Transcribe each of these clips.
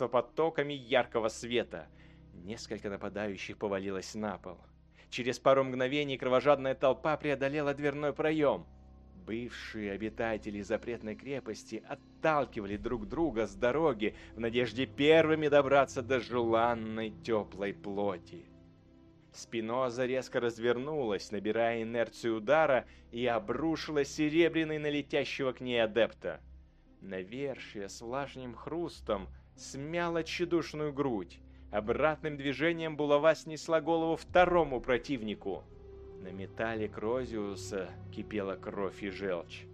пространство потоками яркого света. Несколько нападающих повалилось на пол. Через пару мгновений кровожадная толпа преодолела дверной проем. Бывшие обитатели запретной крепости отталкивали друг друга с дороги в надежде первыми добраться до желанной теплой плоти. Спиноза резко развернулась, набирая инерцию удара, и обрушила серебряный на летящего к ней адепта. Навершие с влажным хрустом смяло тщедушную грудь. Обратным движением булава снесла голову второму противнику. На металле Крозиуса кипела кровь и желчь.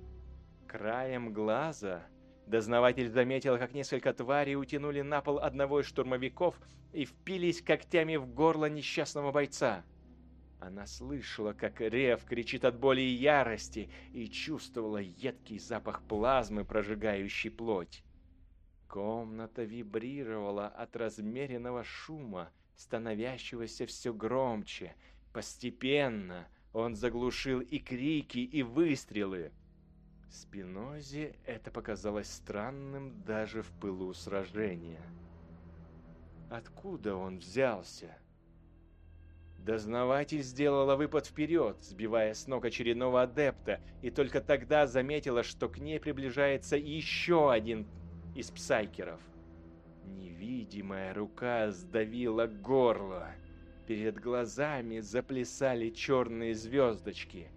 Краем глаза дознаватель заметил, как несколько тварей утянули на пол одного из штурмовиков и впились когтями в горло несчастного бойца. Она слышала, как Рев кричит от боли и ярости, и чувствовала едкий запах плазмы, прожигающий плоть. Комната вибрировала от размеренного шума, становящегося все громче. Постепенно он заглушил и крики, и выстрелы. Спинозе это показалось странным даже в пылу сражения. Откуда он взялся? Дознаватель сделала выпад вперед, сбивая с ног очередного адепта, и только тогда заметила, что к ней приближается еще один из псайкеров. Невидимая рука сдавила горло. Перед глазами заплясали черные звездочки.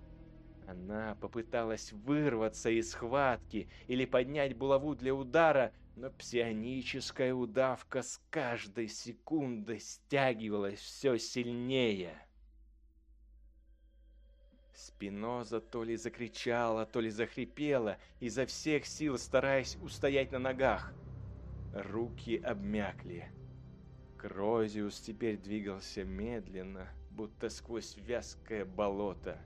Она попыталась вырваться из схватки или поднять булаву для удара, но псионическая удавка с каждой секундой стягивалась все сильнее. Спиноза то ли закричала, то ли захрипела, изо всех сил стараясь устоять на ногах. Руки обмякли. Крозиус теперь двигался медленно, будто сквозь вязкое болото.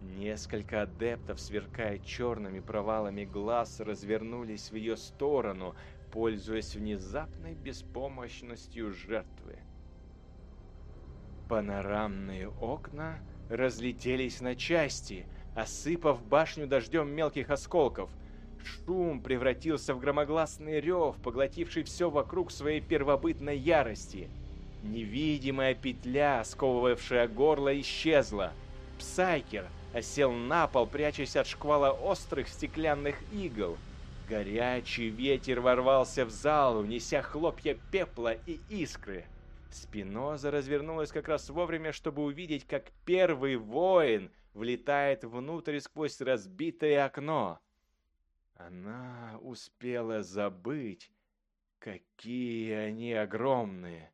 Несколько адептов, сверкая черными провалами глаз, развернулись в ее сторону, пользуясь внезапной беспомощностью жертвы. Панорамные окна разлетелись на части, осыпав башню дождем мелких осколков. Шум превратился в громогласный рев, поглотивший все вокруг своей первобытной ярости. Невидимая петля, сковывавшая горло, исчезла. Псайкер, осел на пол, прячась от шквала острых стеклянных игл. Горячий ветер ворвался в зал, унеся хлопья пепла и искры. Спиноза развернулась как раз вовремя, чтобы увидеть, как первый воин влетает внутрь сквозь разбитое окно. Она успела забыть, какие они огромные.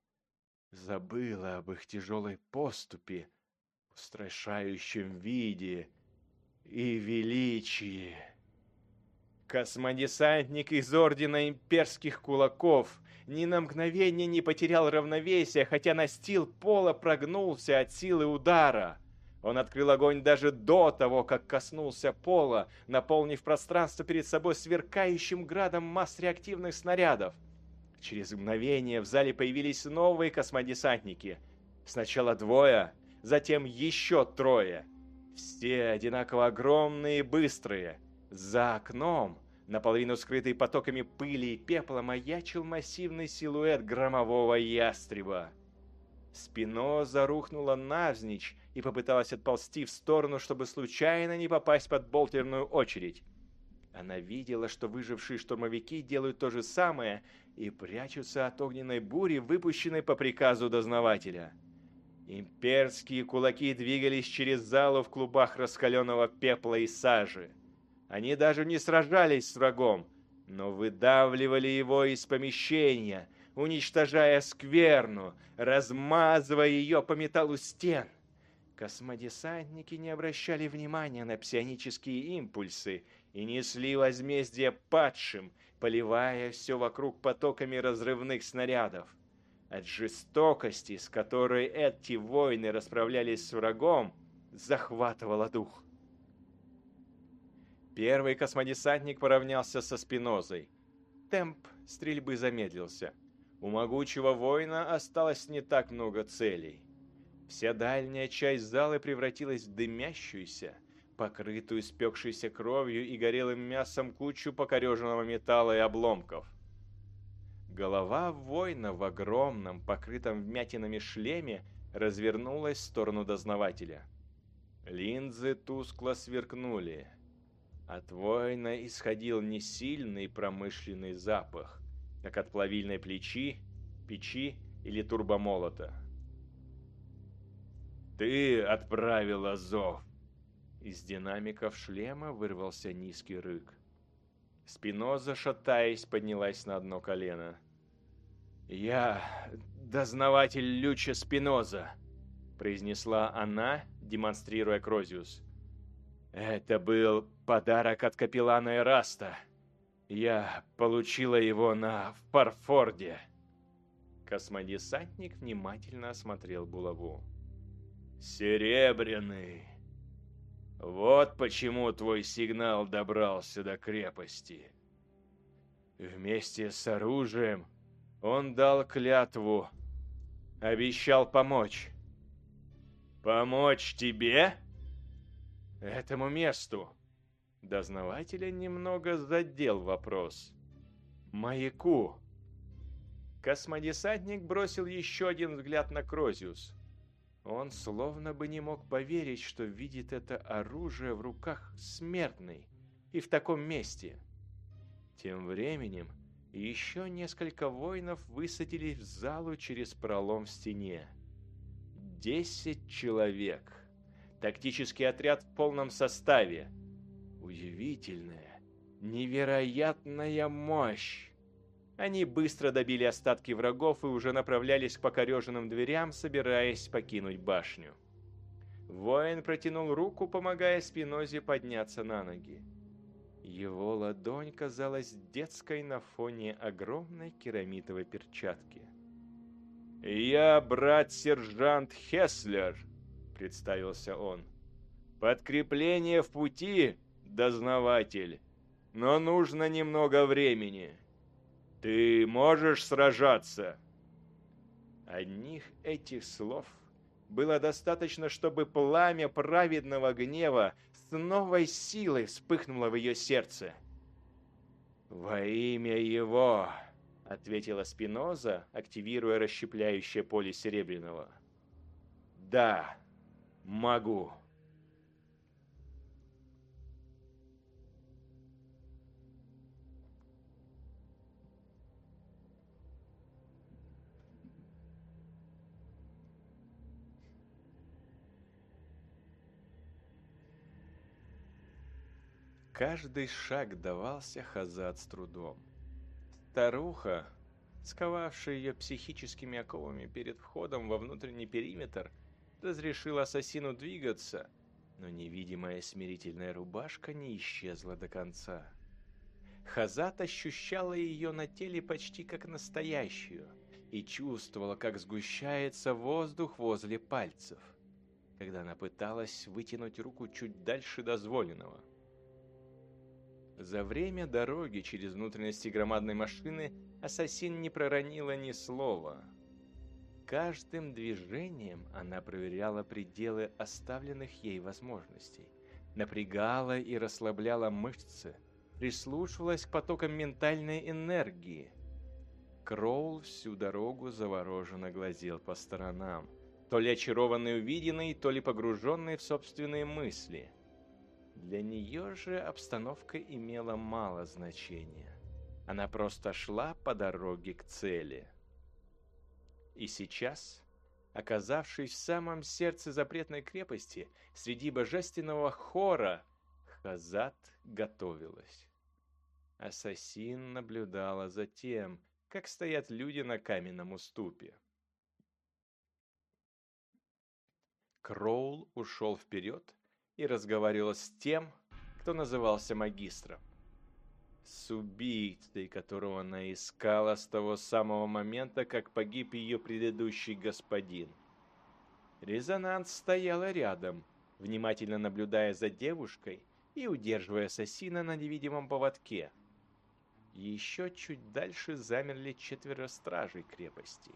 Забыла об их тяжелой поступе, устрашающем виде и величии. Космодесантник из Ордена Имперских Кулаков ни на мгновение не потерял равновесия, хотя настил пола прогнулся от силы удара. Он открыл огонь даже до того, как коснулся пола, наполнив пространство перед собой сверкающим градом масс реактивных снарядов. Через мгновение в зале появились новые космодесантники. Сначала двое, затем еще трое. Все одинаково огромные и быстрые. За окном, наполовину скрытый потоками пыли и пепла, маячил массивный силуэт громового ястреба. Спиноза рухнула навзничь и попыталась отползти в сторону, чтобы случайно не попасть под болтерную очередь. Она видела, что выжившие штурмовики делают то же самое и прячутся от огненной бури, выпущенной по приказу дознавателя. Имперские кулаки двигались через залу в клубах раскаленного пепла и сажи. Они даже не сражались с врагом, но выдавливали его из помещения, уничтожая скверну, размазывая ее по металлу стен. Космодесантники не обращали внимания на псионические импульсы и несли возмездие падшим, поливая все вокруг потоками разрывных снарядов. От жестокости, с которой эти воины расправлялись с врагом, захватывало дух. Первый космодесантник поравнялся со Спинозой. Темп стрельбы замедлился. У могучего воина осталось не так много целей. Вся дальняя часть зала превратилась в дымящуюся, покрытую спекшейся кровью и горелым мясом кучу покореженного металла и обломков. Голова воина в огромном, покрытом вмятинами шлеме развернулась в сторону дознавателя. Линзы тускло сверкнули. От воина исходил не сильный промышленный запах, как от плавильной плечи, печи или турбомолота. «Ты отправила зов!» Из динамиков шлема вырвался низкий рык. Спиноза, шатаясь, поднялась на одно колено. «Я дознаватель Люча Спиноза», — произнесла она, демонстрируя Крозиус. «Это был подарок от капеллана Эраста. Я получила его на Фарфорде». Космодесантник внимательно осмотрел булаву. «Серебряный. Вот почему твой сигнал добрался до крепости. Вместе с оружием он дал клятву, обещал помочь. Помочь тебе? Этому месту. Дознавателя немного задел вопрос. Маяку. Космодесантник бросил еще один взгляд на Крозиус. Он словно бы не мог поверить, что видит это оружие в руках смертной и в таком месте. Тем временем еще несколько воинов высадились в залу через пролом в стене. Десять человек. Тактический отряд в полном составе. Удивительная, невероятная мощь. Они быстро добили остатки врагов и уже направлялись к покореженным дверям, собираясь покинуть башню. Воин протянул руку, помогая Спинозе подняться на ноги. Его ладонь казалась детской на фоне огромной керамитовой перчатки. «Я брат-сержант Хеслер», — представился он. «Подкрепление в пути, дознаватель, но нужно немного времени». Ты можешь сражаться?» Одних этих слов было достаточно, чтобы пламя праведного гнева с новой силой вспыхнуло в ее сердце. «Во имя его!» — ответила Спиноза, активируя расщепляющее поле Серебряного. «Да, могу». Каждый шаг давался Хазат с трудом. Старуха, сковавшая ее психическими оковами перед входом во внутренний периметр, разрешила ассасину двигаться, но невидимая смирительная рубашка не исчезла до конца. Хазат ощущала ее на теле почти как настоящую и чувствовала, как сгущается воздух возле пальцев, когда она пыталась вытянуть руку чуть дальше дозволенного – за время дороги через внутренности громадной машины ассасин не проронила ни слова. Каждым движением она проверяла пределы оставленных ей возможностей, напрягала и расслабляла мышцы, прислушивалась к потокам ментальной энергии. Кроул всю дорогу завороженно глазел по сторонам, то ли очарованный увиденный, то ли погруженный в собственные мысли – для нее же обстановка имела мало значения. Она просто шла по дороге к цели. И сейчас, оказавшись в самом сердце запретной крепости, среди божественного хора, Хазат готовилась. Ассасин наблюдала за тем, как стоят люди на каменном уступе. Кроул ушел вперед и разговаривала с тем, кто назывался магистром. С убийцей, которого она искала с того самого момента, как погиб ее предыдущий господин. Резонанс стояла рядом, внимательно наблюдая за девушкой и удерживая ассасина на невидимом поводке. Еще чуть дальше замерли четверо стражей крепости.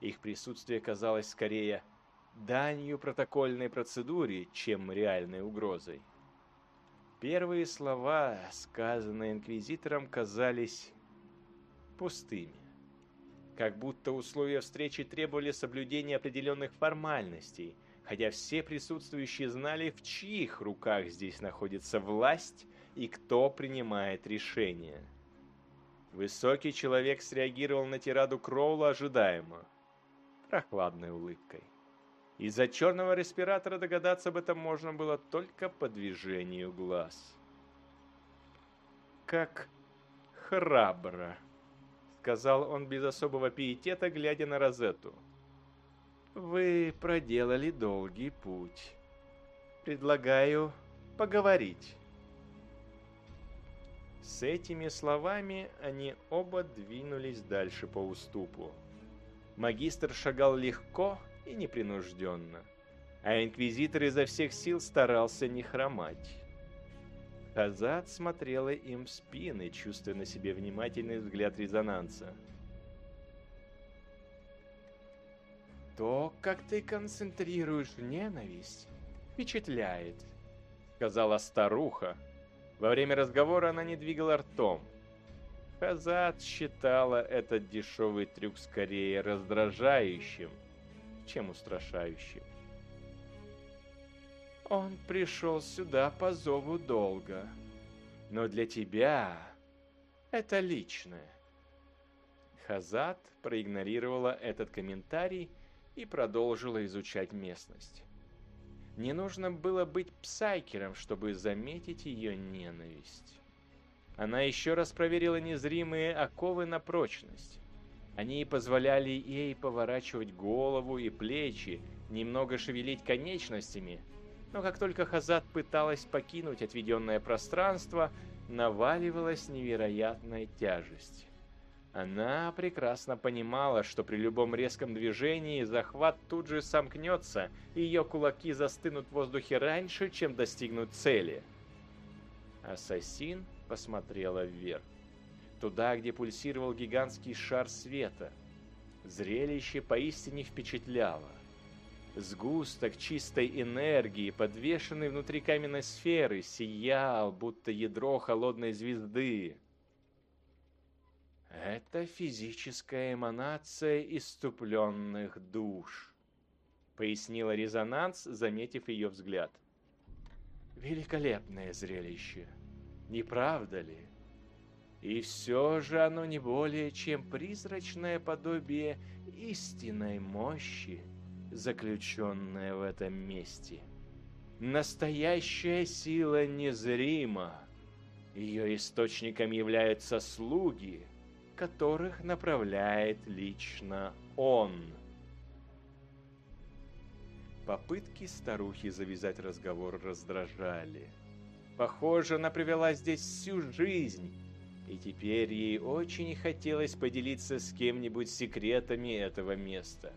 Их присутствие казалось скорее данью протокольной процедуре, чем реальной угрозой. Первые слова, сказанные инквизитором, казались пустыми. Как будто условия встречи требовали соблюдения определенных формальностей, хотя все присутствующие знали, в чьих руках здесь находится власть и кто принимает решения. Высокий человек среагировал на тираду Кроула ожидаемо, прохладной улыбкой. Из-за черного респиратора догадаться об этом можно было только по движению глаз. «Как храбро!» — сказал он без особого пиетета, глядя на Розетту. «Вы проделали долгий путь. Предлагаю поговорить». С этими словами они оба двинулись дальше по уступу. Магистр шагал легко и непринужденно, а инквизитор изо всех сил старался не хромать. Хазат смотрела им в спины, чувствуя на себе внимательный взгляд резонанса. «То, как ты концентрируешь ненависть, впечатляет», — сказала старуха. Во время разговора она не двигала ртом, Хазат считала этот дешевый трюк скорее раздражающим, чем устрашающим. Он пришел сюда по зову долга, но для тебя это личное. Хазат проигнорировала этот комментарий и продолжила изучать местность. Не нужно было быть псайкером, чтобы заметить ее ненависть. Она еще раз проверила незримые оковы на прочность. Они позволяли ей поворачивать голову и плечи, немного шевелить конечностями, но как только Хазат пыталась покинуть отведенное пространство, наваливалась невероятная тяжесть. Она прекрасно понимала, что при любом резком движении захват тут же сомкнется, и ее кулаки застынут в воздухе раньше, чем достигнут цели. Ассасин посмотрела вверх. Туда, где пульсировал гигантский шар света. Зрелище поистине впечатляло. Сгусток чистой энергии, подвешенный внутри каменной сферы, сиял, будто ядро холодной звезды. Это физическая эманация иступленных душ, пояснила резонанс, заметив ее взгляд. Великолепное зрелище не правда ли? И все же оно не более чем призрачное подобие истинной мощи, заключенная в этом месте. Настоящая сила незрима. Ее источником являются слуги, которых направляет лично он. Попытки старухи завязать разговор раздражали. Похоже, она провела здесь всю жизнь, и теперь ей очень хотелось поделиться с кем-нибудь секретами этого места,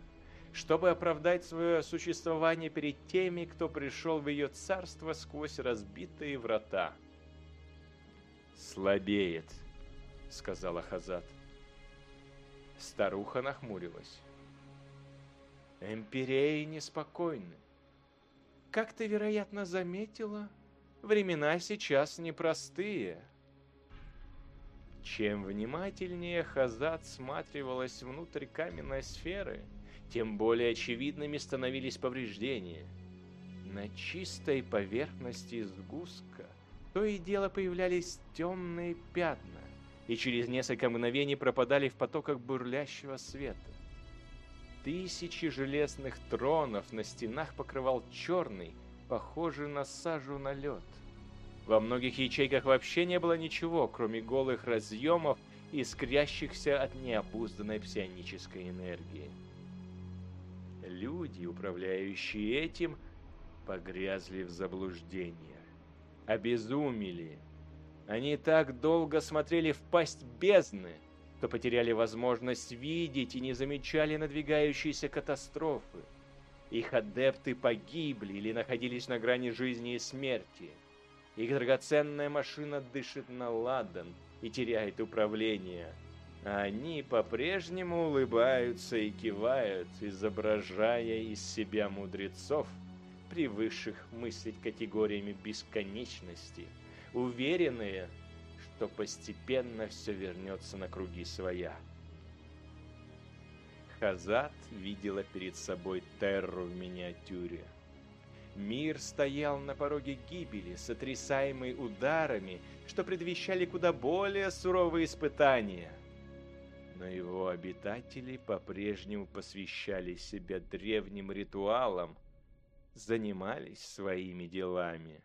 чтобы оправдать свое существование перед теми, кто пришел в ее царство сквозь разбитые врата. «Слабеет», — сказала Хазат. Старуха нахмурилась. «Эмпиреи неспокойны. Как ты, вероятно, заметила, — Времена сейчас непростые. Чем внимательнее Хазат сматривалась внутрь каменной сферы, тем более очевидными становились повреждения. На чистой поверхности сгустка то и дело появлялись темные пятна, и через несколько мгновений пропадали в потоках бурлящего света. Тысячи железных тронов на стенах покрывал черный, похожий на сажу налет. Во многих ячейках вообще не было ничего, кроме голых разъемов, искрящихся от необузданной псионической энергии. Люди, управляющие этим, погрязли в заблуждениях, обезумели. Они так долго смотрели в пасть бездны, что потеряли возможность видеть и не замечали надвигающейся катастрофы. Их адепты погибли или находились на грани жизни и смерти – их драгоценная машина дышит на ладан и теряет управление. А они по-прежнему улыбаются и кивают, изображая из себя мудрецов, привыкших мыслить категориями бесконечности, уверенные, что постепенно все вернется на круги своя. Хазат видела перед собой Терру в миниатюре. Мир стоял на пороге гибели, сотрясаемый ударами, что предвещали куда более суровые испытания. Но его обитатели по-прежнему посвящали себя древним ритуалам, занимались своими делами.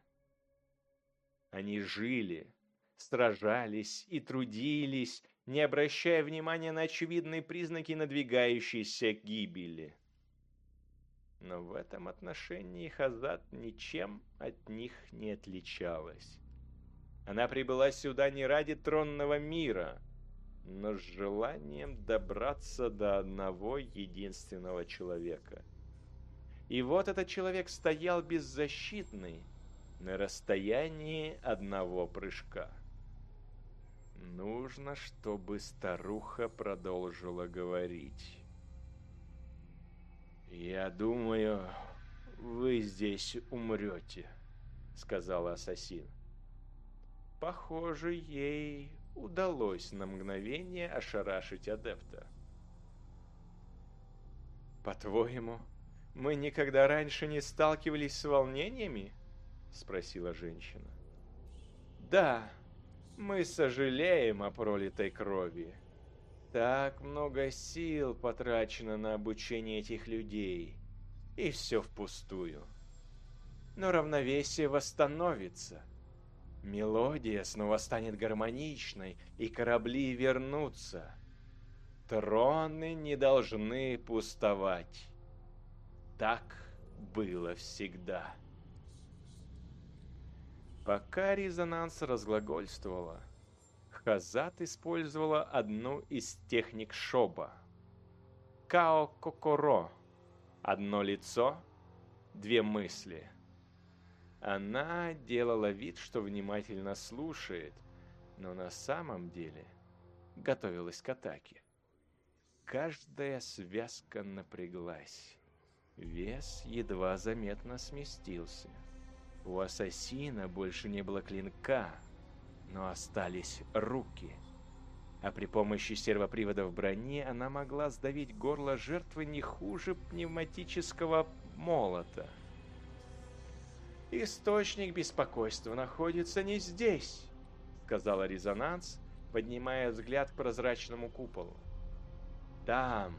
Они жили, сражались и трудились, не обращая внимания на очевидные признаки надвигающейся гибели. Но в этом отношении Хазат ничем от них не отличалась. Она прибыла сюда не ради тронного мира, но с желанием добраться до одного единственного человека. И вот этот человек стоял беззащитный на расстоянии одного прыжка. Нужно, чтобы старуха продолжила говорить. «Я думаю, вы здесь умрете», — сказала ассасин. Похоже, ей удалось на мгновение ошарашить адепта. «По-твоему, мы никогда раньше не сталкивались с волнениями?» — спросила женщина. «Да, мы сожалеем о пролитой крови. Так много сил потрачено на обучение этих людей, и все впустую. Но равновесие восстановится» Мелодия снова станет гармоничной, и корабли вернутся. Троны не должны пустовать. Так было всегда. Пока резонанс разглагольствовала, Хазат использовала одну из техник Шоба. Као-кокоро. Одно лицо, две мысли – она делала вид, что внимательно слушает, но на самом деле готовилась к атаке. Каждая связка напряглась. Вес едва заметно сместился. У ассасина больше не было клинка, но остались руки. А при помощи сервопривода в броне она могла сдавить горло жертвы не хуже пневматического молота. «Источник беспокойства находится не здесь», — сказала резонанс, поднимая взгляд к прозрачному куполу. «Там,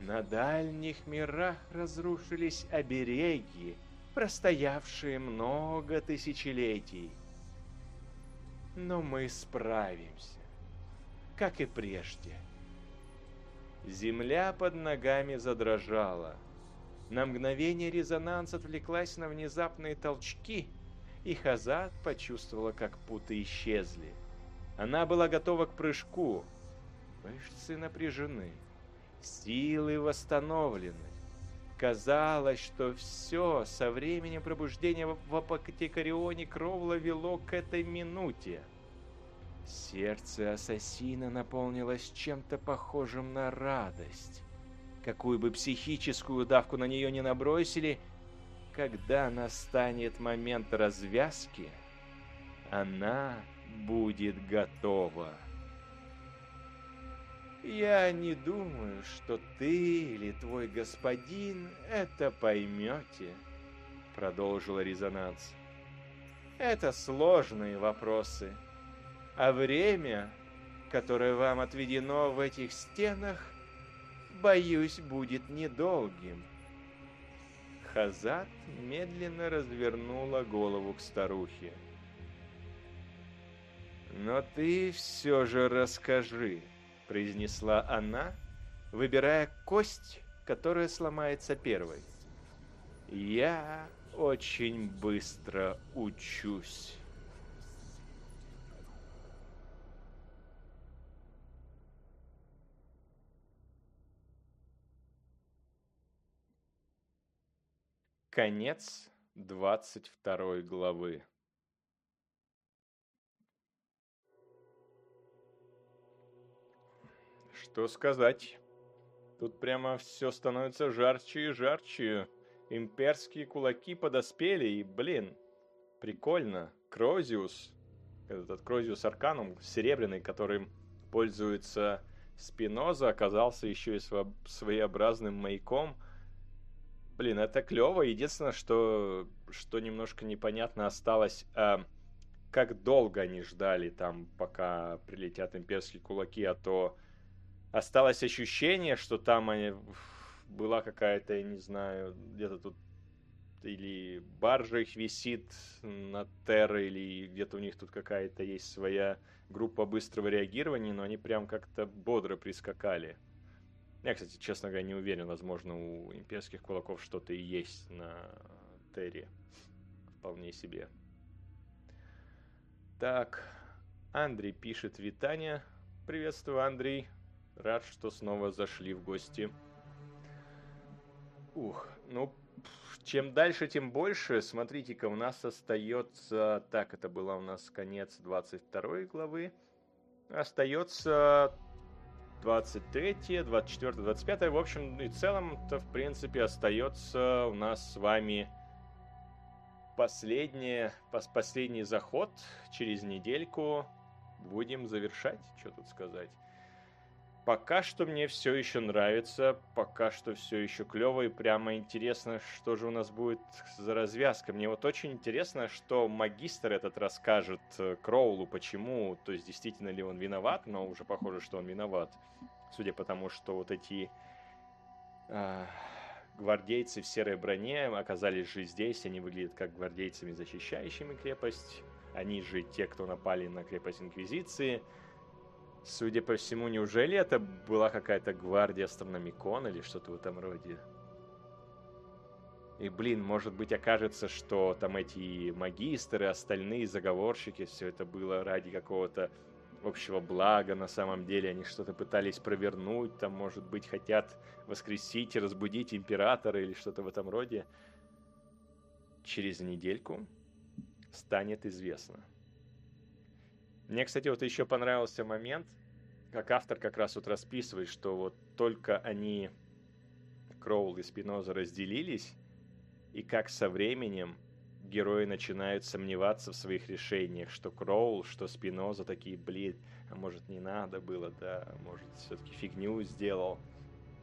на дальних мирах разрушились обереги, простоявшие много тысячелетий. Но мы справимся, как и прежде». Земля под ногами задрожала — на мгновение резонанс отвлеклась на внезапные толчки, и Хазат почувствовала, как путы исчезли. Она была готова к прыжку. Мышцы напряжены, силы восстановлены. Казалось, что все со временем пробуждения в Апокатикарионе Кровла вело к этой минуте. Сердце ассасина наполнилось чем-то похожим на радость какую бы психическую давку на нее не набросили, когда настанет момент развязки, она будет готова. Я не думаю, что ты или твой господин это поймете, продолжила резонанс. Это сложные вопросы, а время, которое вам отведено в этих стенах, боюсь, будет недолгим. Хазат медленно развернула голову к старухе. «Но ты все же расскажи», — произнесла она, выбирая кость, которая сломается первой. «Я очень быстро учусь». Конец 22 главы. Что сказать? Тут прямо все становится жарче и жарче. Имперские кулаки подоспели, и, блин, прикольно. Крозиус. этот Крозиус Арканум, серебряный, которым пользуется Спиноза, оказался еще и своеобразным маяком. Блин, это клево. Единственное, что, что немножко непонятно осталось, а, как долго они ждали там, пока прилетят имперские кулаки, а то осталось ощущение, что там они, была какая-то, я не знаю, где-то тут или баржа их висит на Терра, или где-то у них тут какая-то есть своя группа быстрого реагирования, но они прям как-то бодро прискакали. Я, кстати, честно говоря, не уверен, возможно, у имперских кулаков что-то и есть на Терре. Вполне себе. Так, Андрей пишет «Витания». Приветствую, Андрей. Рад, что снова зашли в гости. Ух, ну, чем дальше, тем больше. Смотрите-ка, у нас остается... Так, это была у нас конец 22 главы. Остается 23, 24, 25. В общем и целом-то, в принципе, остается у нас с вами последнее, последний заход через недельку. Будем завершать, что тут сказать. Пока что мне все еще нравится, пока что все еще клево и прямо интересно, что же у нас будет за развязка. Мне вот очень интересно, что магистр этот расскажет э, Кроулу, почему, то есть действительно ли он виноват, но уже похоже, что он виноват. Судя по тому, что вот эти э, гвардейцы в серой броне оказались же здесь, они выглядят как гвардейцами, защищающими крепость. Они же те, кто напали на крепость Инквизиции. Судя по всему, неужели это была какая-то гвардия астрономикон или что-то в этом роде? И, блин, может быть, окажется, что там эти магистры, остальные заговорщики, все это было ради какого-то общего блага на самом деле. Они что-то пытались провернуть, там, может быть, хотят воскресить и разбудить императора или что-то в этом роде. Через недельку станет известно. Мне, кстати, вот еще понравился момент, как автор как раз вот расписывает, что вот только они, Кроул и Спиноза, разделились, и как со временем герои начинают сомневаться в своих решениях, что Кроул, что Спиноза такие, блин, а может не надо было, да, может все-таки фигню сделал.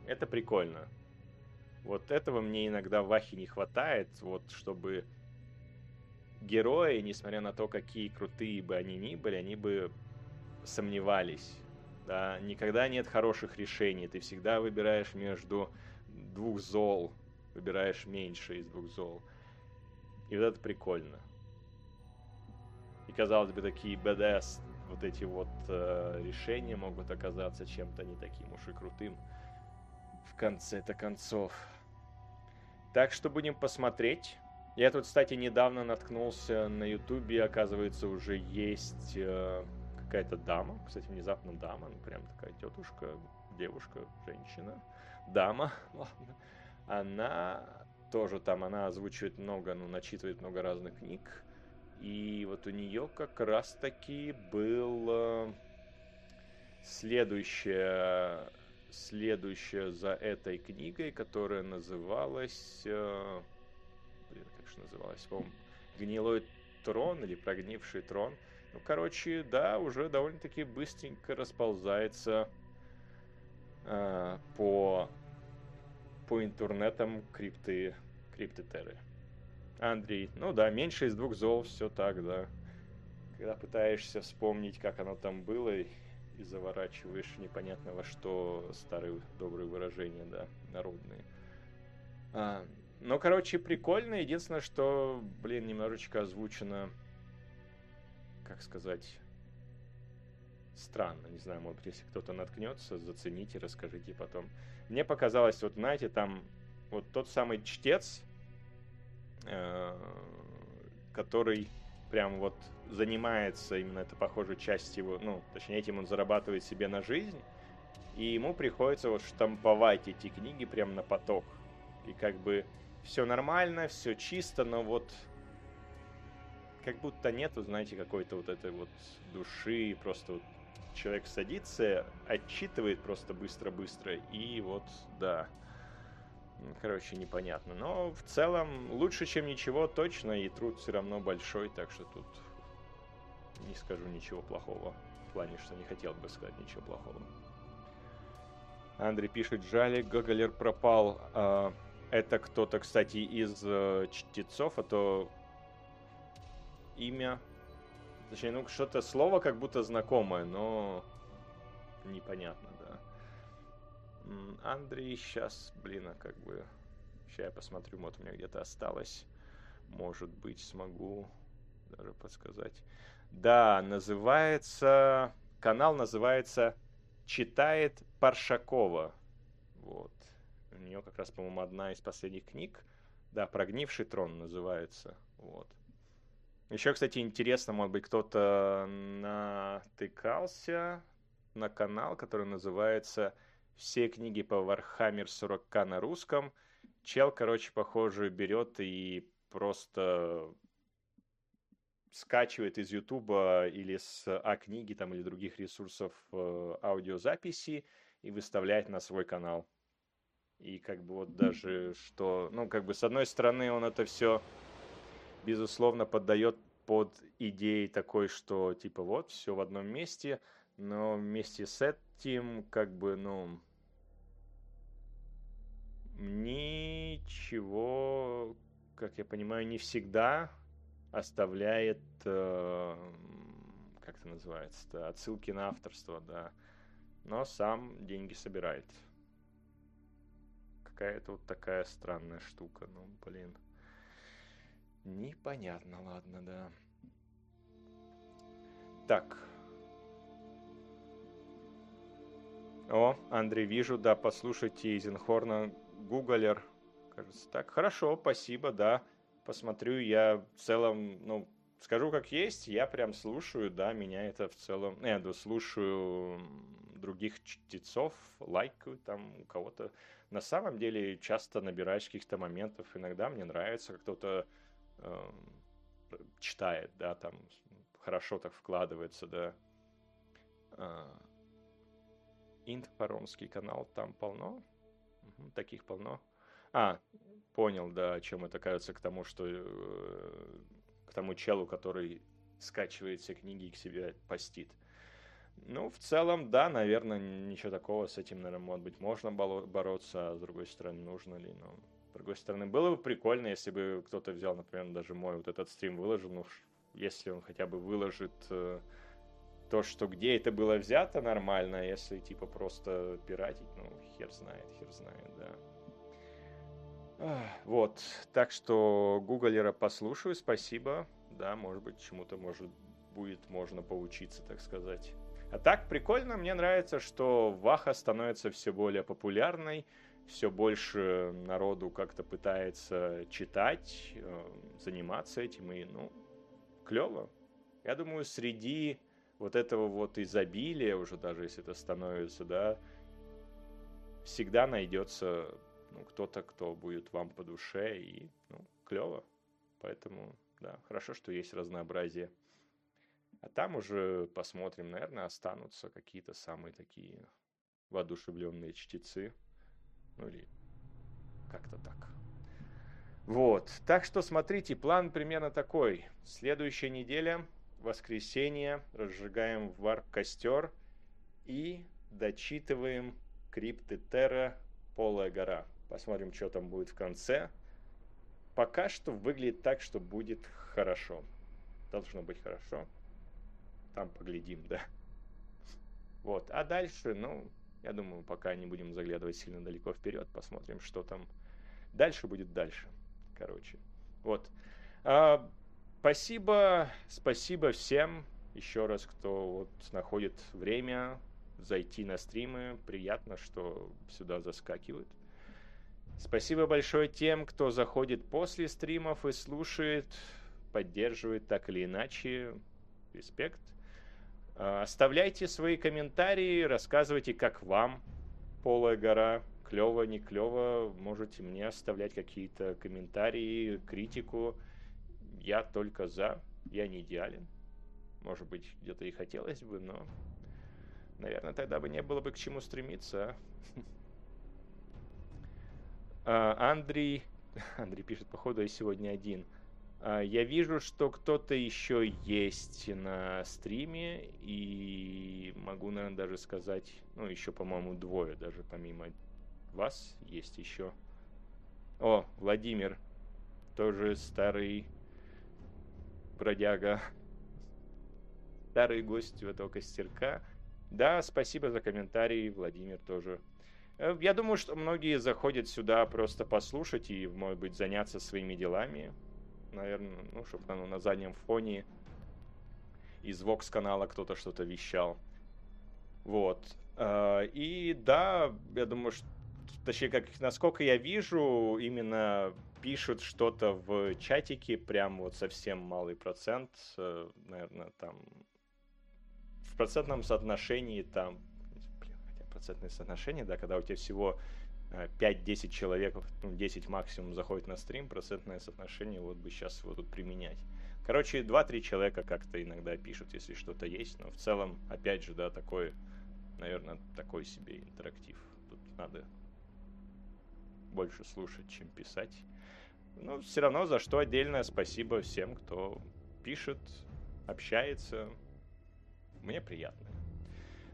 Это прикольно. Вот этого мне иногда в Ахе не хватает, вот чтобы герои, несмотря на то, какие крутые бы они ни были, они бы сомневались. Да? Никогда нет хороших решений. Ты всегда выбираешь между двух зол. Выбираешь меньше из двух зол. И вот это прикольно. И казалось бы, такие BDS, вот эти вот э, решения могут оказаться чем-то не таким уж и крутым в конце-то концов. Так что будем посмотреть. Я тут, кстати, недавно наткнулся на ютубе, оказывается, уже есть э, какая-то дама, кстати, внезапно дама, ну прям такая тетушка, девушка, женщина, дама, ладно. Она тоже там, она озвучивает много, ну, начитывает много разных книг. И вот у нее как раз-таки был э, следующее, следующее за этой книгой, которая называлась... Э, же называлась, по-моему, «Гнилой трон» или «Прогнивший трон». Ну, короче, да, уже довольно-таки быстренько расползается э, по, по интернетам крипты, Терры. Андрей, ну да, меньше из двух зол, все так, да. Когда пытаешься вспомнить, как оно там было, и, и заворачиваешь непонятно во что старые добрые выражения, да, народные. А, ну, короче, прикольно. Единственное, что, блин, немножечко озвучено, как сказать, странно. Не знаю, может если кто-то наткнется, зацените, расскажите потом. Мне показалось, вот, знаете, там вот тот самый чтец, э, который прям вот занимается именно это похоже часть его, ну, точнее, этим он зарабатывает себе на жизнь, и ему приходится вот штамповать эти книги прям на поток. И как бы все нормально, все чисто, но вот как будто нету, знаете, какой-то вот этой вот души, просто вот человек садится, отчитывает просто быстро-быстро, и вот, да, короче, непонятно. Но в целом лучше, чем ничего, точно, и труд все равно большой, так что тут не скажу ничего плохого. В плане, что не хотел бы сказать ничего плохого. Андрей пишет, жаль, Гоголер пропал. А, это кто-то, кстати, из э, чтецов, а то имя... Точнее, ну, что-то слово как будто знакомое, но непонятно, да. Андрей сейчас, блин, а как бы... Сейчас я посмотрю, вот у меня где-то осталось. Может быть, смогу даже подсказать. Да, называется... Канал называется «Читает Паршакова». Вот. У нее как раз, по-моему, одна из последних книг. Да, «Прогнивший трон» называется. Вот. Еще, кстати, интересно, может быть, кто-то натыкался на канал, который называется «Все книги по Warhammer 40к на русском». Чел, короче, похоже, берет и просто скачивает из Ютуба или с А-книги там или других ресурсов э, аудиозаписи и выставляет на свой канал. И как бы вот даже что, ну как бы с одной стороны он это все безусловно поддает под идеей такой, что типа вот все в одном месте, но вместе с этим как бы ну ничего, как я понимаю, не всегда оставляет, э, как это называется, отсылки на авторство, да, но сам деньги собирает. Какая-то вот такая странная штука, ну, блин. Непонятно, ладно, да. Так. О, Андрей, вижу, да, послушайте Изенхорна, Гуглер. Кажется, так, хорошо, спасибо, да посмотрю, я в целом, ну, скажу как есть, я прям слушаю, да, меня это в целом, я да, слушаю других чтецов, лайкаю там у кого-то. На самом деле часто набираешь каких-то моментов, иногда мне нравится, как кто-то э, читает, да, там хорошо так вкладывается, да. Э, канал, там полно, таких полно. А, понял, да, чем это кажется, к тому, что э, к тому челу, который скачивает все книги и к себе постит. Ну, в целом, да, наверное, ничего такого с этим, наверное, может быть, можно бороться, а с другой стороны, нужно ли, но... С другой стороны, было бы прикольно, если бы кто-то взял, например, даже мой вот этот стрим выложил, ну, если он хотя бы выложит э, то, что где это было взято нормально, если, типа, просто пиратить, ну, хер знает, хер знает, да. Вот, так что гуглера послушаю, спасибо. Да, может быть, чему-то может будет можно поучиться, так сказать. А так прикольно, мне нравится, что Ваха становится все более популярной, все больше народу как-то пытается читать, э, заниматься этим, и, ну, клево. Я думаю, среди вот этого вот изобилия, уже даже если это становится, да, всегда найдется ну, кто-то, кто будет вам по душе, и, ну, клево. Поэтому, да, хорошо, что есть разнообразие. А там уже посмотрим, наверное, останутся какие-то самые такие воодушевленные чтецы. Ну или как-то так. Вот. Так что смотрите, план примерно такой. Следующая неделя, воскресенье, разжигаем варп-костер и дочитываем крипты Терра Полая гора. Посмотрим, что там будет в конце. Пока что выглядит так, что будет хорошо. Должно быть хорошо. Там поглядим, да. Вот. А дальше, ну, я думаю, пока не будем заглядывать сильно далеко вперед. Посмотрим, что там дальше будет дальше. Короче. Вот. А, спасибо, спасибо всем еще раз, кто вот находит время зайти на стримы. Приятно, что сюда заскакивают. Спасибо большое тем, кто заходит после стримов и слушает, поддерживает так или иначе. Респект. А, оставляйте свои комментарии, рассказывайте, как вам Полая гора. Клево, не клево. Можете мне оставлять какие-то комментарии, критику. Я только за. Я не идеален. Может быть, где-то и хотелось бы, но... Наверное, тогда бы не было бы к чему стремиться. А? А, Андрей... Андрей пишет, походу, я сегодня один. А, я вижу, что кто-то еще есть на стриме, и могу, наверное, даже сказать, ну, еще, по-моему, двое даже помимо вас есть еще. О, Владимир, тоже старый бродяга, старый гость этого костерка. Да, спасибо за комментарий, Владимир тоже. Э, я думаю, что многие заходят сюда просто послушать и, может быть, заняться своими делами наверное, ну, чтобы ну, на заднем фоне из Vox канала кто-то что-то вещал. Вот. А, и да, я думаю, что, точнее, как, насколько я вижу, именно пишут что-то в чатике, прям вот совсем малый процент, э, наверное, там в процентном соотношении там, блин, процентное соотношение, да, когда у тебя всего 5-10 человек, ну, 10 максимум заходит на стрим, процентное соотношение вот бы сейчас его тут применять. Короче, 2-3 человека как-то иногда пишут, если что-то есть, но в целом, опять же, да, такой, наверное, такой себе интерактив. Тут надо больше слушать, чем писать. Но все равно за что отдельное спасибо всем, кто пишет, общается. Мне приятно.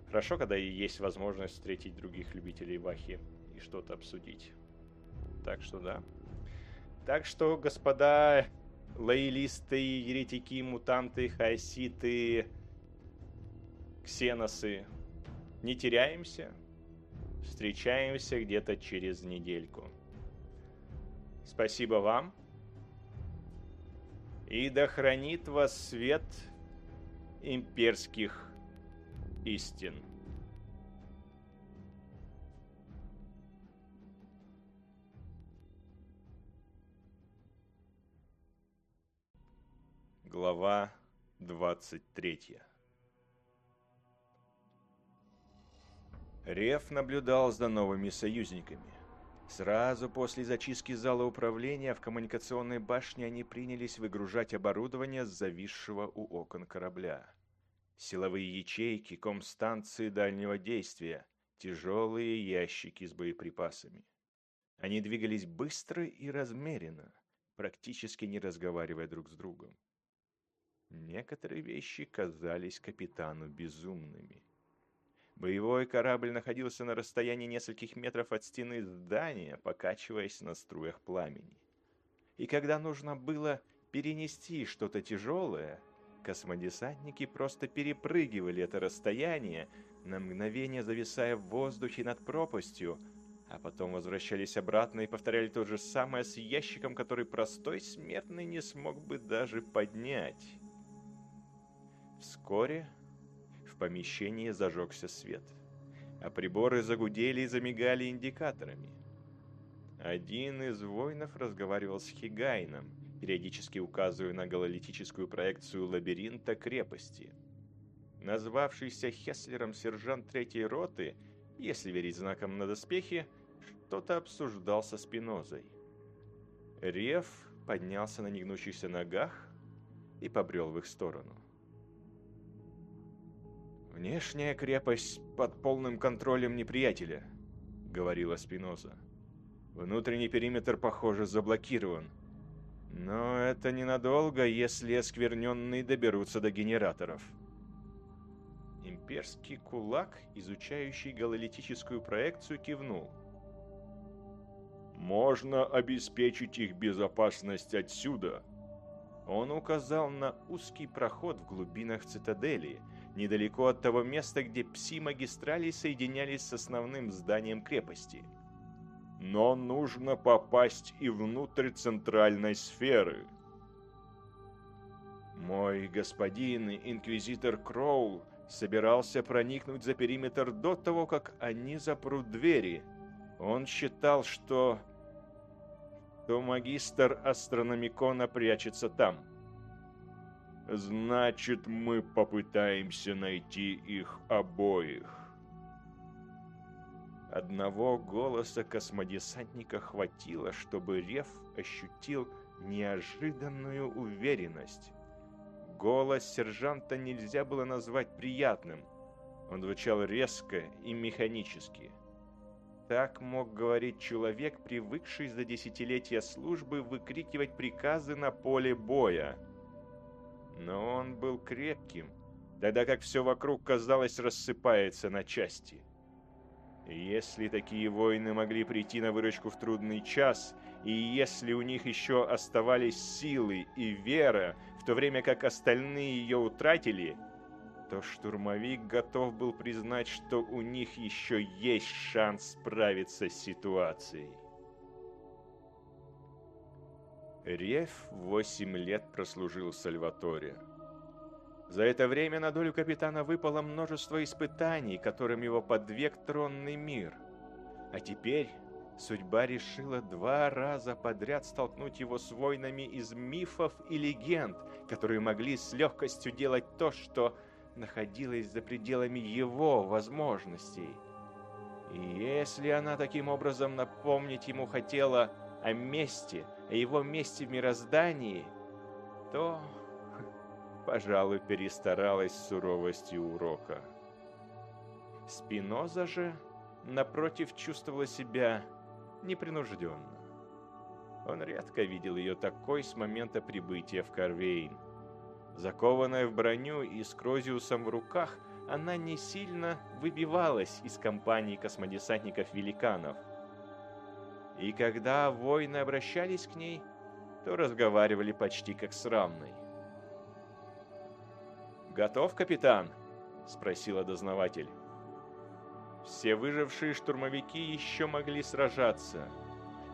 Хорошо, когда есть возможность встретить других любителей Вахи что-то обсудить. Так что да. Так что, господа лоялисты, еретики, мутанты, хаоситы, ксеносы, не теряемся. Встречаемся где-то через недельку. Спасибо вам. И да хранит вас свет имперских истин. Глава 23 Рев наблюдал за новыми союзниками. Сразу после зачистки зала управления в коммуникационной башне они принялись выгружать оборудование с зависшего у окон корабля. Силовые ячейки, комстанции дальнего действия, тяжелые ящики с боеприпасами. Они двигались быстро и размеренно, практически не разговаривая друг с другом. Некоторые вещи казались капитану безумными. Боевой корабль находился на расстоянии нескольких метров от стены здания, покачиваясь на струях пламени. И когда нужно было перенести что-то тяжелое, космодесантники просто перепрыгивали это расстояние, на мгновение зависая в воздухе над пропастью, а потом возвращались обратно и повторяли то же самое с ящиком, который простой смертный не смог бы даже поднять. Вскоре в помещении зажегся свет, а приборы загудели и замигали индикаторами. Один из воинов разговаривал с Хигайном, периодически указывая на гололитическую проекцию лабиринта крепости. Назвавшийся Хеслером сержант третьей роты, если верить знакам на доспехе, что-то обсуждал со Спинозой. Рев поднялся на негнущихся ногах и побрел в их сторону. «Внешняя крепость под полным контролем неприятеля», — говорила Спиноза. «Внутренний периметр, похоже, заблокирован. Но это ненадолго, если оскверненные доберутся до генераторов». Имперский кулак, изучающий гололитическую проекцию, кивнул. «Можно обеспечить их безопасность отсюда». Он указал на узкий проход в глубинах цитадели — недалеко от того места, где пси-магистрали соединялись с основным зданием крепости. Но нужно попасть и внутрь центральной сферы. Мой господин, инквизитор Кроул, собирался проникнуть за периметр до того, как они запрут двери. Он считал, что... что магистр астрономикона прячется там. Значит, мы попытаемся найти их обоих. Одного голоса космодесантника хватило, чтобы Рев ощутил неожиданную уверенность. Голос сержанта нельзя было назвать приятным. Он звучал резко и механически. так мог говорить человек, привыкший за десятилетия службы выкрикивать приказы на поле боя. Но он был крепким, тогда как все вокруг, казалось, рассыпается на части. Если такие воины могли прийти на выручку в трудный час, и если у них еще оставались силы и вера, в то время как остальные ее утратили, то штурмовик готов был признать, что у них еще есть шанс справиться с ситуацией. Рев восемь лет прослужил в Сальваторе. За это время на долю капитана выпало множество испытаний, которым его подвиг тронный мир. А теперь судьба решила два раза подряд столкнуть его с войнами из мифов и легенд, которые могли с легкостью делать то, что находилось за пределами его возможностей. И если она таким образом напомнить ему хотела о месте, о его месте в мироздании, то, пожалуй, перестаралась с суровостью урока. Спиноза же, напротив, чувствовала себя непринужденно. Он редко видел ее такой с момента прибытия в Карвейн. Закованная в броню и с Крозиусом в руках, она не сильно выбивалась из компании космодесантников-великанов. И когда воины обращались к ней, то разговаривали почти как с равной. «Готов, капитан?» – спросила дознаватель. Все выжившие штурмовики еще могли сражаться –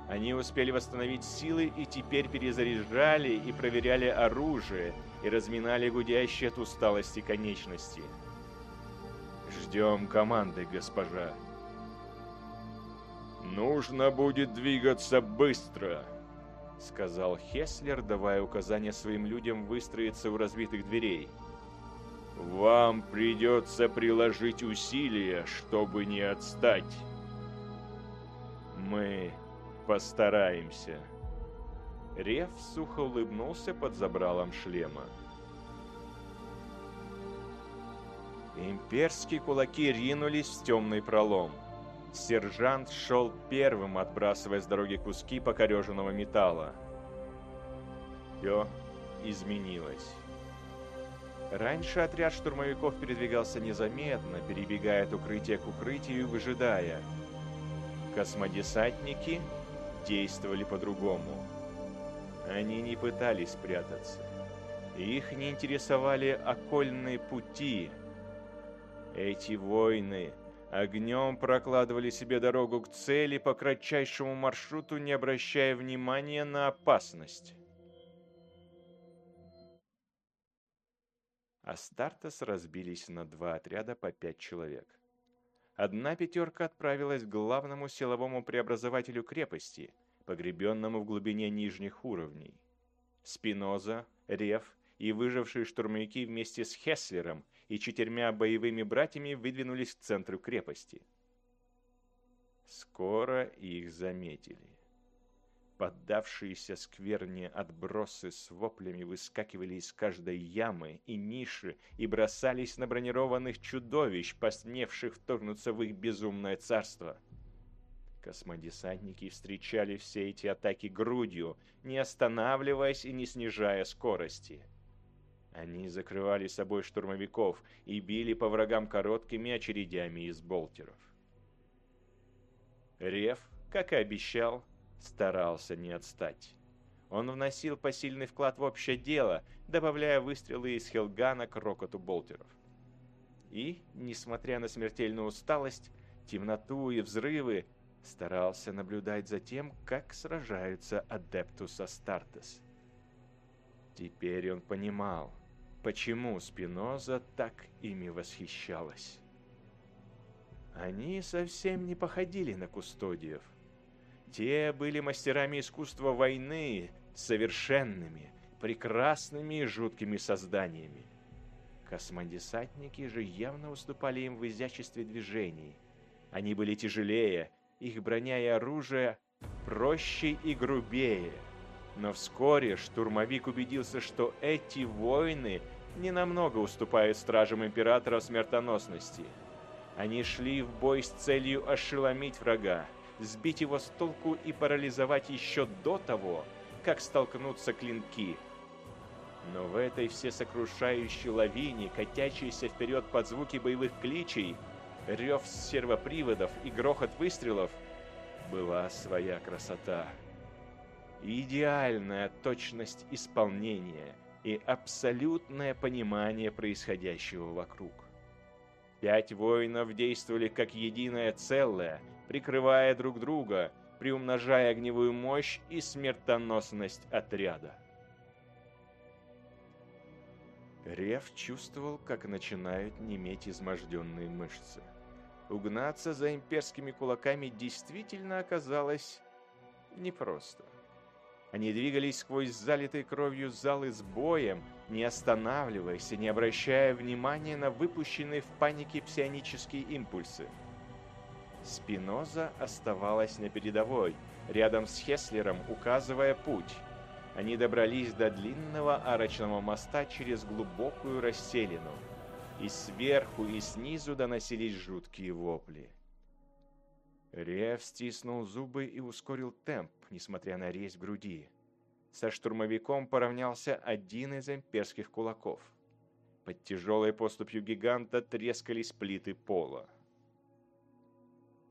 они успели восстановить силы и теперь перезаряжали и проверяли оружие и разминали гудящие от усталости конечности. «Ждем команды, госпожа». «Нужно будет двигаться быстро», — сказал Хеслер, давая указание своим людям выстроиться у разбитых дверей. «Вам придется приложить усилия, чтобы не отстать». «Мы Постараемся. Рев сухо улыбнулся под забралом шлема. Имперские кулаки ринулись в темный пролом. Сержант шел первым, отбрасывая с дороги куски покореженного металла. Все изменилось. Раньше отряд штурмовиков передвигался незаметно, перебегая от укрытия к укрытию и выжидая. Космодесантники действовали по-другому. Они не пытались прятаться. Их не интересовали окольные пути. Эти войны огнем прокладывали себе дорогу к цели по кратчайшему маршруту, не обращая внимания на опасность. Астартес разбились на два отряда по пять человек. Одна пятерка отправилась к главному силовому преобразователю крепости, погребенному в глубине нижних уровней. Спиноза, Рев и выжившие штурмовики вместе с Хеслером и четырьмя боевыми братьями выдвинулись к центру крепости. Скоро их заметили. Поддавшиеся скверне отбросы с воплями выскакивали из каждой ямы и ниши и бросались на бронированных чудовищ, посмевших вторгнуться в их безумное царство. Космодесантники встречали все эти атаки грудью, не останавливаясь и не снижая скорости. Они закрывали собой штурмовиков и били по врагам короткими очередями из болтеров. Рев, как и обещал, старался не отстать. Он вносил посильный вклад в общее дело, добавляя выстрелы из Хелгана к рокоту болтеров. И, несмотря на смертельную усталость, темноту и взрывы, старался наблюдать за тем, как сражаются Адептус Астартес. Теперь он понимал, почему Спиноза так ими восхищалась. Они совсем не походили на кустодиев – те были мастерами искусства войны, совершенными, прекрасными и жуткими созданиями. Космодесантники же явно уступали им в изяществе движений. Они были тяжелее, их броня и оружие проще и грубее. Но вскоре штурмовик убедился, что эти воины не намного уступают стражам Императора смертоносности. Они шли в бой с целью ошеломить врага, сбить его с толку и парализовать еще до того, как столкнутся клинки. Но в этой всесокрушающей лавине, катящейся вперед под звуки боевых кличей, рев сервоприводов и грохот выстрелов, была своя красота. Идеальная точность исполнения и абсолютное понимание происходящего вокруг. Пять воинов действовали как единое целое, прикрывая друг друга, приумножая огневую мощь и смертоносность отряда. Рев чувствовал, как начинают неметь изможденные мышцы. Угнаться за имперскими кулаками действительно оказалось непросто. Они двигались сквозь залитые кровью залы с боем, не останавливаясь и не обращая внимания на выпущенные в панике псионические импульсы. Спиноза оставалась на передовой, рядом с Хеслером, указывая путь. Они добрались до длинного арочного моста через глубокую расселину. И сверху, и снизу доносились жуткие вопли. Рев стиснул зубы и ускорил темп, несмотря на резь в груди. Со штурмовиком поравнялся один из имперских кулаков. Под тяжелой поступью гиганта трескались плиты пола.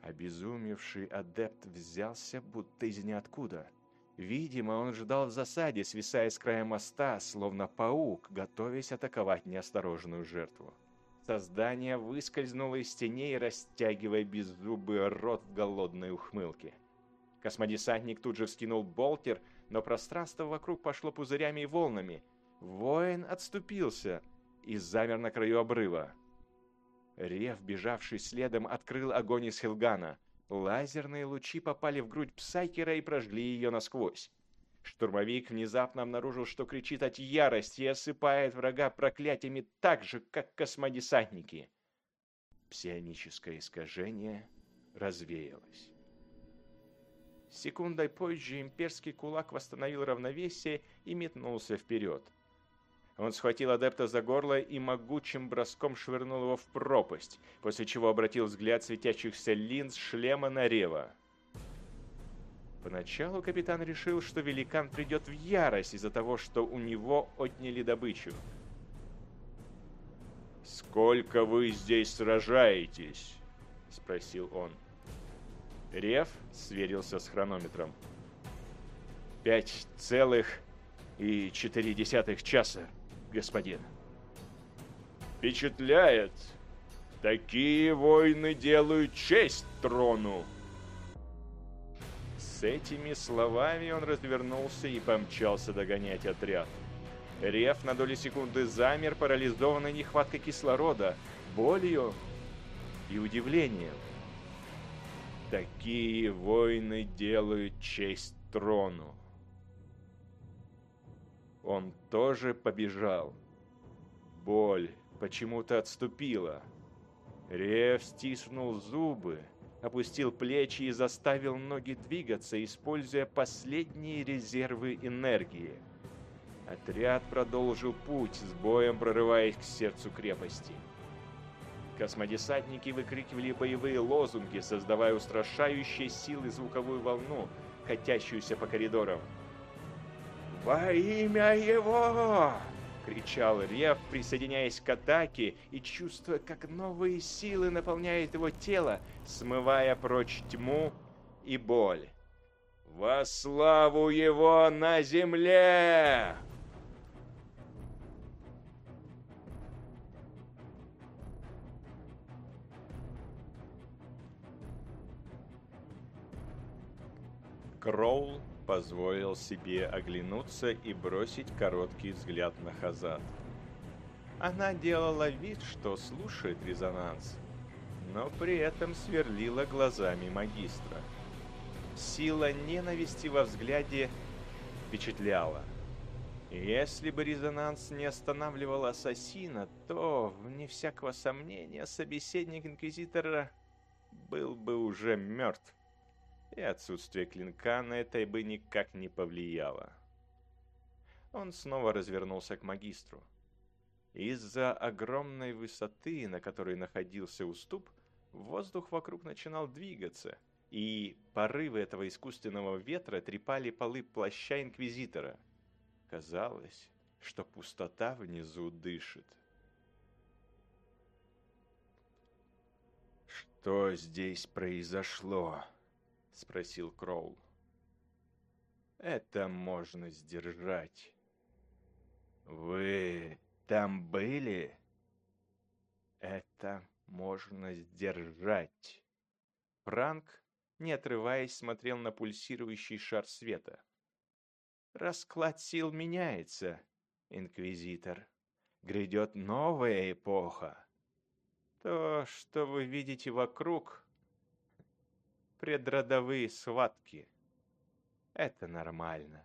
Обезумевший адепт взялся будто из ниоткуда. Видимо, он ждал в засаде, свисая с края моста, словно паук, готовясь атаковать неосторожную жертву. Создание выскользнуло из теней, растягивая беззубый рот в голодной ухмылке. Космодесантник тут же вскинул болтер, но пространство вокруг пошло пузырями и волнами. Воин отступился и замер на краю обрыва. Рев, бежавший следом, открыл огонь из Хилгана. Лазерные лучи попали в грудь Псайкера и прожгли ее насквозь. Штурмовик внезапно обнаружил, что кричит от ярости и осыпает врага проклятиями так же, как космодесантники. Псионическое искажение развеялось. Секундой позже имперский кулак восстановил равновесие и метнулся вперед. Он схватил адепта за горло и могучим броском швырнул его в пропасть, после чего обратил взгляд светящихся линз шлема на Рева. Поначалу капитан решил, что великан придет в ярость из-за того, что у него отняли добычу. «Сколько вы здесь сражаетесь?» — спросил он. Рев сверился с хронометром. «Пять целых и четыре десятых часа, господин». «Впечатляет! Такие войны делают честь трону!» С этими словами он развернулся и помчался догонять отряд. Рев на долю секунды замер, парализованный нехваткой кислорода, болью и удивлением. Такие войны делают честь трону. Он тоже побежал. Боль почему-то отступила. Рев стиснул зубы, опустил плечи и заставил ноги двигаться, используя последние резервы энергии. Отряд продолжил путь, с боем прорываясь к сердцу крепости. Космодесантники выкрикивали боевые лозунги, создавая устрашающие силы звуковую волну, катящуюся по коридорам. «Во имя его!» Кричал Рев, присоединяясь к атаке и чувствуя, как новые силы наполняют его тело, смывая прочь тьму и боль. «Во славу его на земле!» Кроул позволил себе оглянуться и бросить короткий взгляд на Хазат. Она делала вид, что слушает резонанс, но при этом сверлила глазами магистра. Сила ненависти во взгляде впечатляла. Если бы резонанс не останавливал ассасина, то, вне всякого сомнения, собеседник Инквизитора был бы уже мертв и отсутствие клинка на это бы никак не повлияло. Он снова развернулся к магистру. Из-за огромной высоты, на которой находился уступ, Воздух вокруг начинал двигаться, и порывы этого искусственного ветра трепали полы плаща Инквизитора. Казалось, что пустота внизу дышит. «Что здесь произошло?» — спросил Кроул. «Это можно сдержать». «Вы там были?» «Это можно сдержать». Франк, не отрываясь, смотрел на пульсирующий шар света. «Расклад сил меняется, Инквизитор. Грядет новая эпоха. То, что вы видите вокруг, предродовые схватки. Это нормально.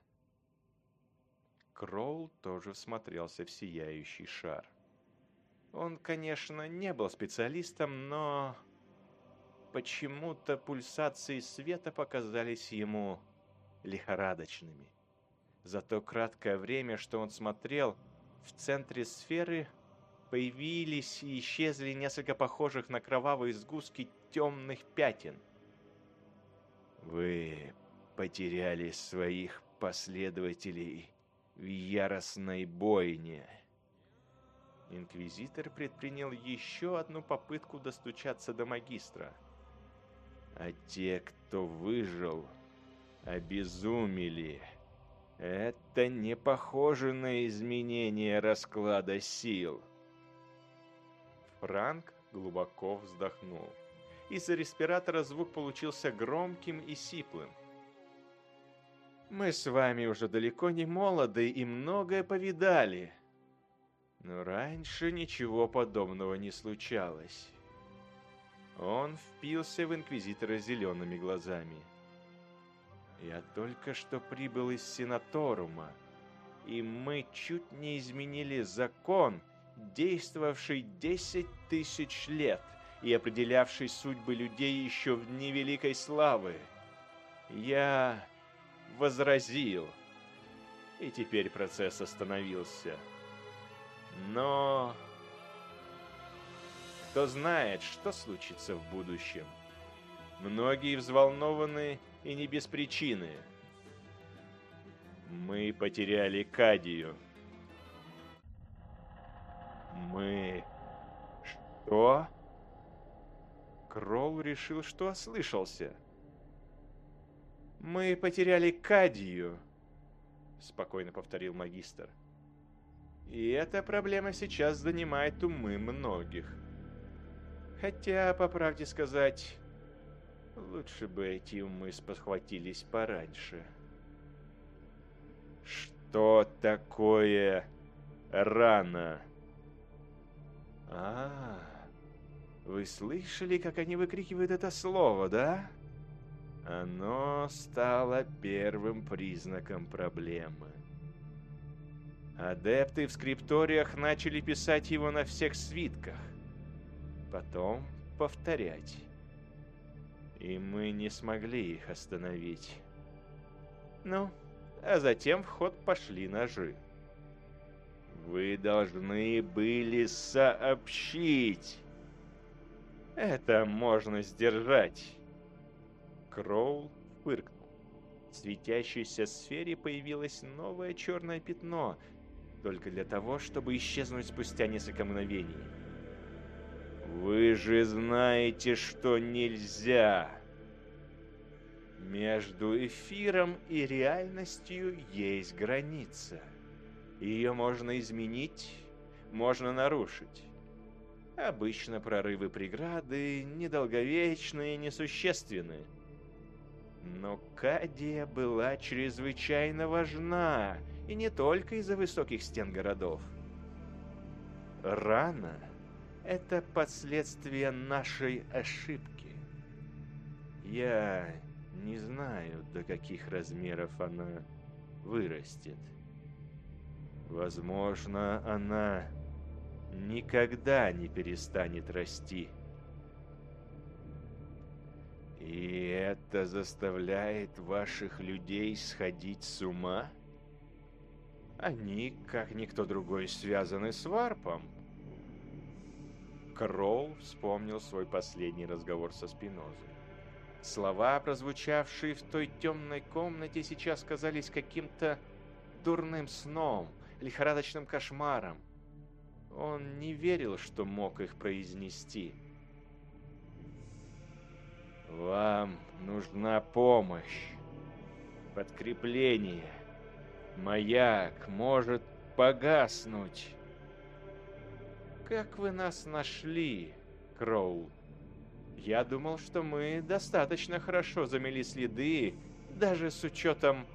Кроул тоже смотрелся в сияющий шар. Он, конечно, не был специалистом, но почему-то пульсации света показались ему лихорадочными. За то краткое время, что он смотрел, в центре сферы появились и исчезли несколько похожих на кровавые сгустки темных пятен. «Вы потеряли своих последователей в яростной бойне». Инквизитор предпринял еще одну попытку достучаться до магистра. А те, кто выжил, обезумели. Это не похоже на изменение расклада сил. Франк глубоко вздохнул. Из-за респиратора звук получился громким и сиплым. Мы с вами уже далеко не молоды и многое повидали. Но раньше ничего подобного не случалось. Он впился в Инквизитора зелеными глазами. Я только что прибыл из Сенаторума, и мы чуть не изменили закон, действовавший десять тысяч лет и определявший судьбы людей еще в дни Великой Славы. Я возразил, и теперь процесс остановился. Но кто знает, что случится в будущем. Многие взволнованы и не без причины. Мы потеряли Кадию. Мы... Что? Кролл решил, что ослышался. «Мы потеряли Кадию», — спокойно повторил магистр. «И эта проблема сейчас занимает умы многих. Хотя, по правде сказать, лучше бы эти умы спохватились пораньше». «Что такое рана?» «А, вы слышали, как они выкрикивают это слово, да?» Оно стало первым признаком проблемы. Адепты в скрипториях начали писать его на всех свитках. Потом повторять. И мы не смогли их остановить. Ну, а затем в ход пошли ножи. Вы должны были сообщить. Это можно сдержать. Кроул фыркнул. В светящейся сфере появилось новое черное пятно, только для того, чтобы исчезнуть спустя несколько мгновений. «Вы же знаете, что нельзя!» Между эфиром и реальностью есть граница. Ее можно изменить, можно нарушить. Обычно прорывы преграды недолговечные и несущественные. Но Кадия была чрезвычайно важна, и не только из-за высоких стен городов. Рана — это последствия нашей ошибки. Я не знаю, до каких размеров она вырастет. Возможно, она никогда не перестанет расти. И это заставляет ваших людей сходить с ума? Они, как никто другой, связаны с варпом. Кроу вспомнил свой последний разговор со Спинозой. Слова, прозвучавшие в той темной комнате, сейчас казались каким-то дурным сном, лихорадочным кошмаром. Он не верил, что мог их произнести. «Вам нужна помощь, подкрепление. Маяк может погаснуть». «Как вы нас нашли, Кроу?» Я думал, что мы достаточно хорошо замели следы, даже с учетом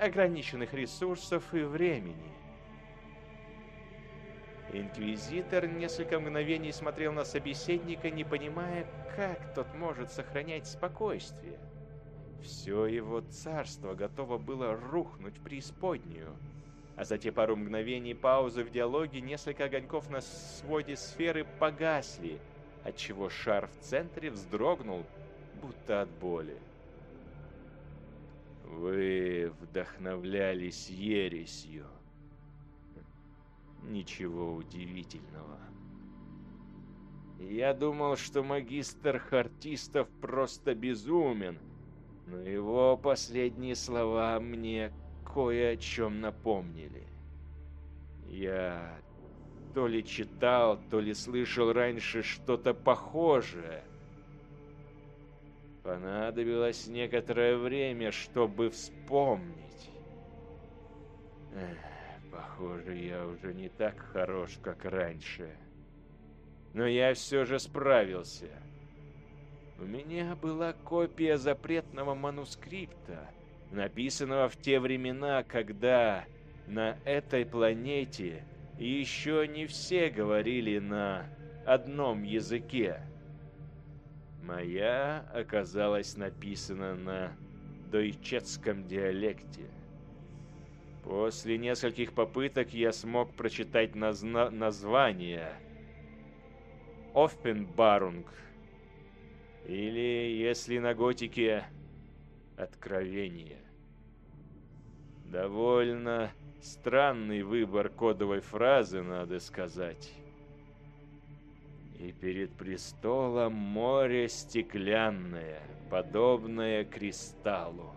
ограниченных ресурсов и времени. Инквизитор несколько мгновений смотрел на собеседника, не понимая, как тот может сохранять спокойствие. Все его царство готово было рухнуть в преисподнюю. А за те пару мгновений паузы в диалоге несколько огоньков на своде сферы погасли — отчего шар в центре вздрогнул, будто от боли. Вы вдохновлялись ересью. Ничего удивительного. Я думал, что магистр Хартистов просто безумен, но его последние слова мне кое о чем напомнили. Я то ли читал, то ли слышал раньше что-то похожее. Понадобилось некоторое время, чтобы вспомнить. Эх, похоже, я уже не так хорош, как раньше. Но я все же справился. У меня была копия запретного манускрипта, написанного в те времена, когда на этой планете еще не все говорили на одном языке. Моя оказалась написана на дойчетском диалекте. После нескольких попыток я смог прочитать назна название Оффенбарунг, или, если на готике, Откровение. Довольно Странный выбор кодовой фразы, надо сказать. И перед престолом море стеклянное, подобное кристаллу.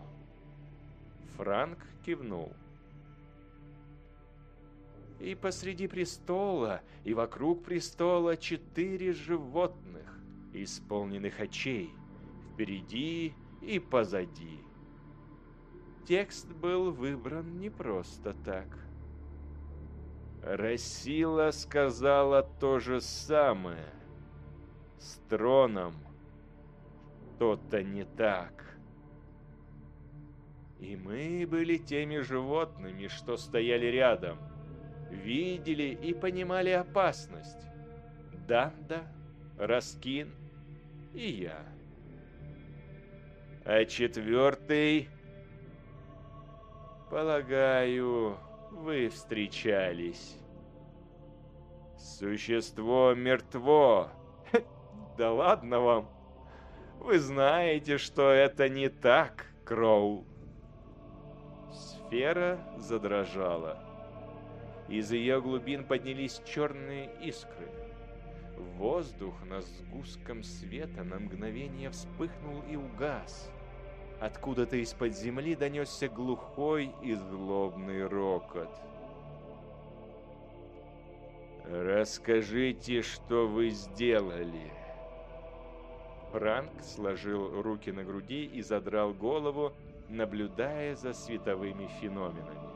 Франк кивнул. И посреди престола, и вокруг престола четыре животных, исполненных очей, впереди и позади. Текст был выбран не просто так. Рассила сказала то же самое. С троном что-то не так. И мы были теми животными, что стояли рядом, видели и понимали опасность. Данда, Раскин и я. А четвертый Полагаю, вы встречались. Существо мертво. Да ладно вам. Вы знаете, что это не так, Кроу. Сфера задрожала. Из ее глубин поднялись черные искры. Воздух на сгустком света на мгновение вспыхнул и угас. Откуда-то из-под земли донесся глухой и злобный рокот. «Расскажите, что вы сделали!» Франк сложил руки на груди и задрал голову, наблюдая за световыми феноменами.